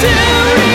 to